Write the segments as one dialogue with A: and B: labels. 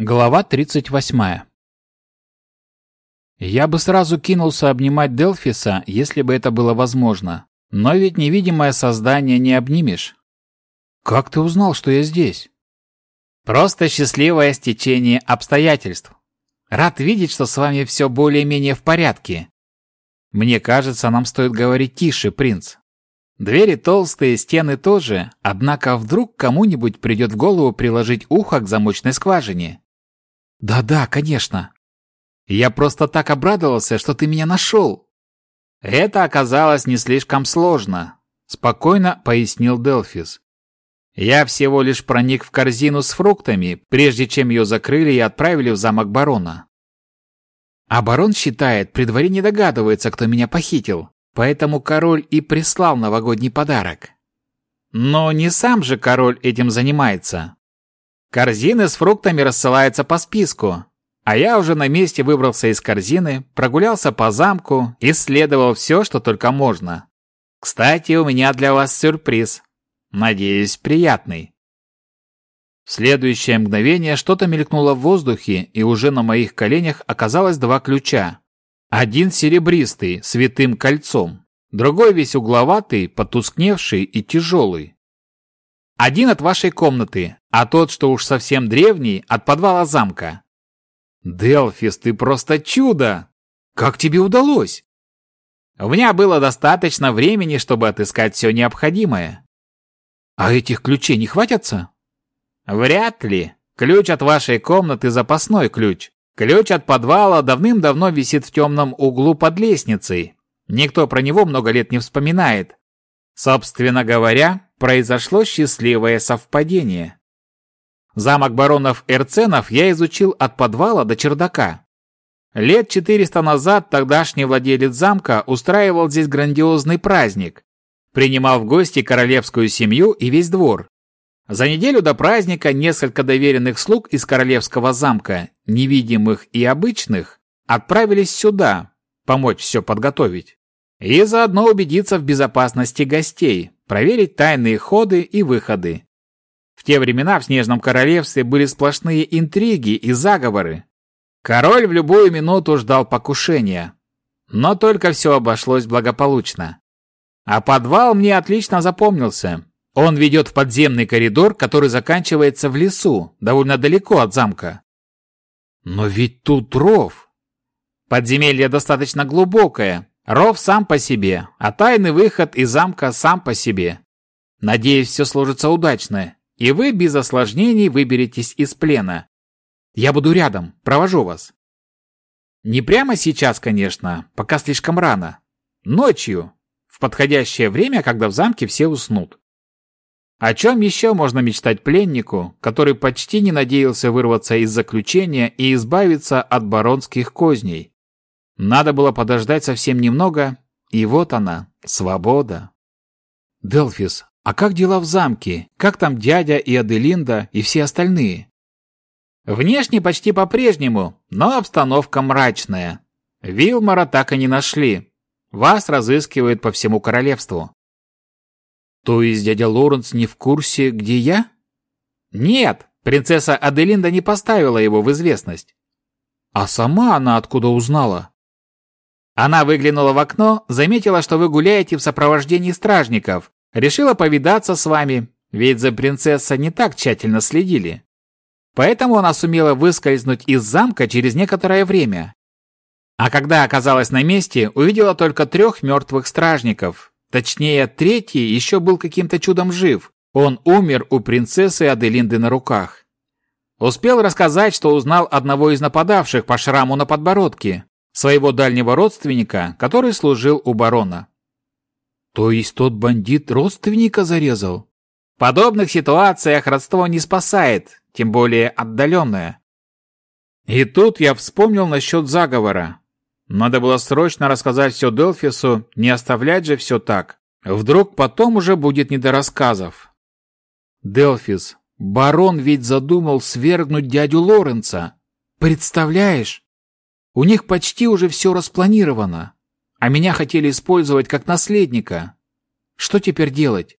A: Глава 38. Я бы сразу кинулся обнимать Делфиса, если бы это было возможно. Но ведь невидимое создание не обнимешь. Как ты узнал, что я здесь? Просто счастливое стечение обстоятельств. Рад видеть, что с вами все более-менее в порядке. Мне кажется, нам стоит говорить тише, принц. Двери толстые, стены тоже, однако вдруг кому-нибудь придет в голову приложить ухо к замочной скважине. «Да-да, конечно. Я просто так обрадовался, что ты меня нашел». «Это оказалось не слишком сложно», — спокойно пояснил Делфис. «Я всего лишь проник в корзину с фруктами, прежде чем ее закрыли и отправили в замок барона». А барон считает, при дворе не догадывается, кто меня похитил, поэтому король и прислал новогодний подарок. Но не сам же король этим занимается. Корзины с фруктами рассылаются по списку, а я уже на месте выбрался из корзины, прогулялся по замку, исследовал все, что только можно. Кстати, у меня для вас сюрприз. Надеюсь, приятный. В следующее мгновение что-то мелькнуло в воздухе, и уже на моих коленях оказалось два ключа. Один серебристый, с витым кольцом, другой весь угловатый, потускневший и тяжелый. Один от вашей комнаты, а тот, что уж совсем древний, от подвала замка. Делфис, ты просто чудо! Как тебе удалось? У меня было достаточно времени, чтобы отыскать все необходимое. А этих ключей не хватятся? Вряд ли. Ключ от вашей комнаты запасной ключ. Ключ от подвала давным-давно висит в темном углу под лестницей. Никто про него много лет не вспоминает. Собственно говоря, произошло счастливое совпадение. Замок баронов Эрценов я изучил от подвала до чердака. Лет 400 назад тогдашний владелец замка устраивал здесь грандиозный праздник. Принимал в гости королевскую семью и весь двор. За неделю до праздника несколько доверенных слуг из королевского замка, невидимых и обычных, отправились сюда, помочь все подготовить. И заодно убедиться в безопасности гостей, проверить тайные ходы и выходы. В те времена в Снежном Королевстве были сплошные интриги и заговоры. Король в любую минуту ждал покушения. Но только все обошлось благополучно. А подвал мне отлично запомнился. Он ведет в подземный коридор, который заканчивается в лесу, довольно далеко от замка. Но ведь тут ров. Подземелье достаточно глубокое, Ров сам по себе, а тайный выход из замка сам по себе. Надеюсь, все сложится удачно, и вы без осложнений выберетесь из плена. Я буду рядом, провожу вас. Не прямо сейчас, конечно, пока слишком рано. Ночью, в подходящее время, когда в замке все уснут. О чем еще можно мечтать пленнику, который почти не надеялся вырваться из заключения и избавиться от баронских козней? Надо было подождать совсем немного, и вот она, свобода. Делфис, а как дела в замке? Как там дядя и Аделинда и все остальные? Внешне почти по-прежнему, но обстановка мрачная. Вилмара так и не нашли. Вас разыскивают по всему королевству. То есть дядя Лоренс не в курсе, где я? Нет, принцесса Аделинда не поставила его в известность. А сама она откуда узнала? Она выглянула в окно, заметила, что вы гуляете в сопровождении стражников. Решила повидаться с вами, ведь за принцессой не так тщательно следили. Поэтому она сумела выскользнуть из замка через некоторое время. А когда оказалась на месте, увидела только трех мертвых стражников. Точнее, третий еще был каким-то чудом жив. Он умер у принцессы Аделинды на руках. Успел рассказать, что узнал одного из нападавших по шраму на подбородке своего дальнего родственника, который служил у барона. То есть тот бандит родственника зарезал? В подобных ситуациях родство не спасает, тем более отдаленное. И тут я вспомнил насчет заговора. Надо было срочно рассказать все Делфису, не оставлять же все так. Вдруг потом уже будет не до рассказов. Делфис, барон ведь задумал свергнуть дядю Лоренца. Представляешь? У них почти уже все распланировано, а меня хотели использовать как наследника. Что теперь делать?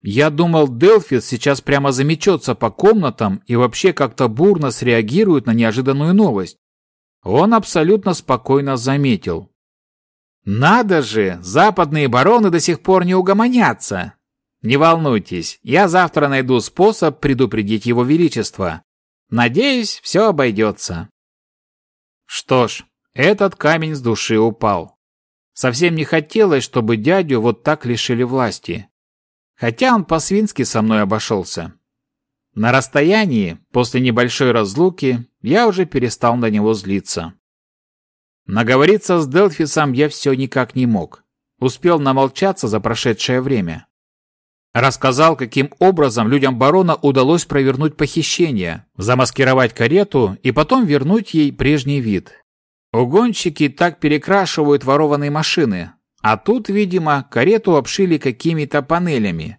A: Я думал, Делфис сейчас прямо замечется по комнатам и вообще как-то бурно среагирует на неожиданную новость. Он абсолютно спокойно заметил. «Надо же, западные бароны до сих пор не угомонятся. Не волнуйтесь, я завтра найду способ предупредить его величество. Надеюсь, все обойдется». Что ж, этот камень с души упал. Совсем не хотелось, чтобы дядю вот так лишили власти. Хотя он по-свински со мной обошелся. На расстоянии, после небольшой разлуки, я уже перестал на него злиться. Наговориться с Делфисом я все никак не мог. Успел намолчаться за прошедшее время. Рассказал, каким образом людям барона удалось провернуть похищение, замаскировать карету и потом вернуть ей прежний вид. Угонщики так перекрашивают ворованные машины, а тут, видимо, карету обшили какими-то панелями.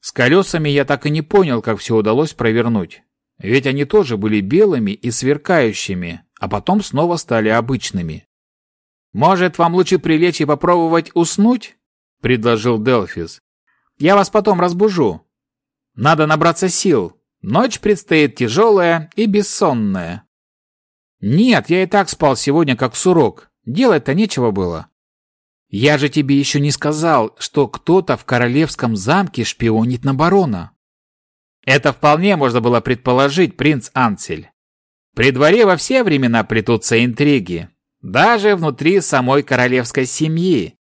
A: С колесами я так и не понял, как все удалось провернуть. Ведь они тоже были белыми и сверкающими, а потом снова стали обычными. «Может, вам лучше прилечь и попробовать уснуть?» — предложил Делфис. «Я вас потом разбужу. Надо набраться сил. Ночь предстоит тяжелая и бессонная». «Нет, я и так спал сегодня как сурок. Делать-то нечего было». «Я же тебе еще не сказал, что кто-то в королевском замке шпионит на барона». Это вполне можно было предположить, принц Анцель. При дворе во все времена плетутся интриги, даже внутри самой королевской семьи.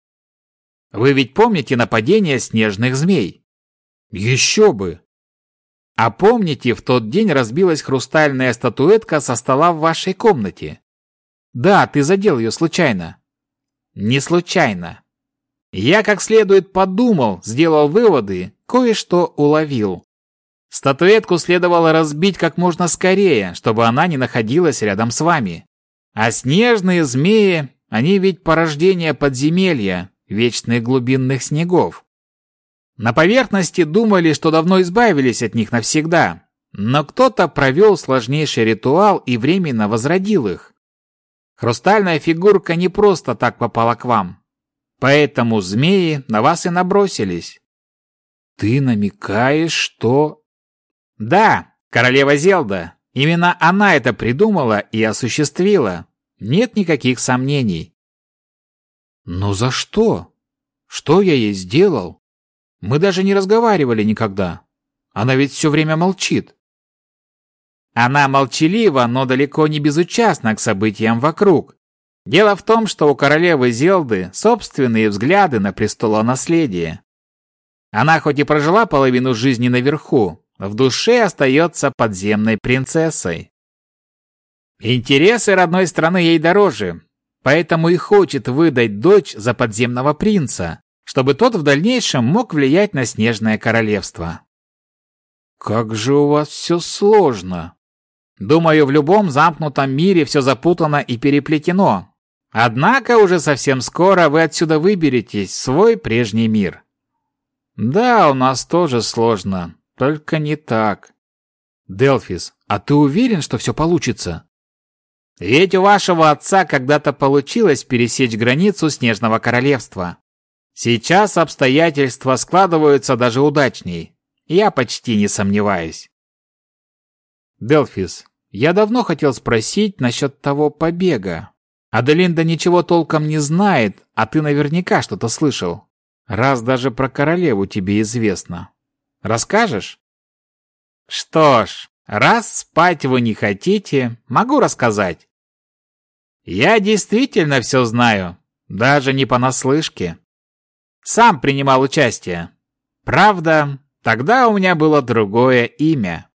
A: Вы ведь помните нападение снежных змей? Еще бы! А помните, в тот день разбилась хрустальная статуэтка со стола в вашей комнате? Да, ты задел ее случайно. Не случайно. Я как следует подумал, сделал выводы, кое-что уловил. Статуэтку следовало разбить как можно скорее, чтобы она не находилась рядом с вами. А снежные змеи, они ведь порождение подземелья, вечных глубинных снегов. На поверхности думали, что давно избавились от них навсегда, но кто-то провел сложнейший ритуал и временно возродил их. Хрустальная фигурка не просто так попала к вам. Поэтому змеи на вас и набросились. Ты намекаешь, что да, королева Зелда. Именно она это придумала и осуществила. Нет никаких сомнений. Но за что? Что я ей сделал? Мы даже не разговаривали никогда. Она ведь все время молчит. Она молчалива, но далеко не безучастна к событиям вокруг. Дело в том, что у королевы Зелды собственные взгляды на престолонаследие. Она хоть и прожила половину жизни наверху, в душе остается подземной принцессой. Интересы родной страны ей дороже, поэтому и хочет выдать дочь за подземного принца, чтобы тот в дальнейшем мог влиять на Снежное Королевство. Как же у вас все сложно. Думаю, в любом замкнутом мире все запутано и переплетено. Однако уже совсем скоро вы отсюда выберетесь в свой прежний мир. Да, у нас тоже сложно, только не так. Делфис, а ты уверен, что все получится? Ведь у вашего отца когда-то получилось пересечь границу Снежного Королевства. Сейчас обстоятельства складываются даже удачней. Я почти не сомневаюсь. Делфис, я давно хотел спросить насчет того побега. Аделинда ничего толком не знает, а ты наверняка что-то слышал. Раз даже про королеву тебе известно. Расскажешь? Что ж, раз спать вы не хотите, могу рассказать. Я действительно все знаю, даже не понаслышке. Сам принимал участие. Правда, тогда у меня было другое имя.